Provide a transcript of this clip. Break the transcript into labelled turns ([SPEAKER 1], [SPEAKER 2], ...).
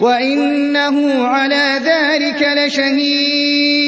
[SPEAKER 1] وَإِنَّهُ عَلَىٰ ذَٰلِكَ لَشَهِيدٌ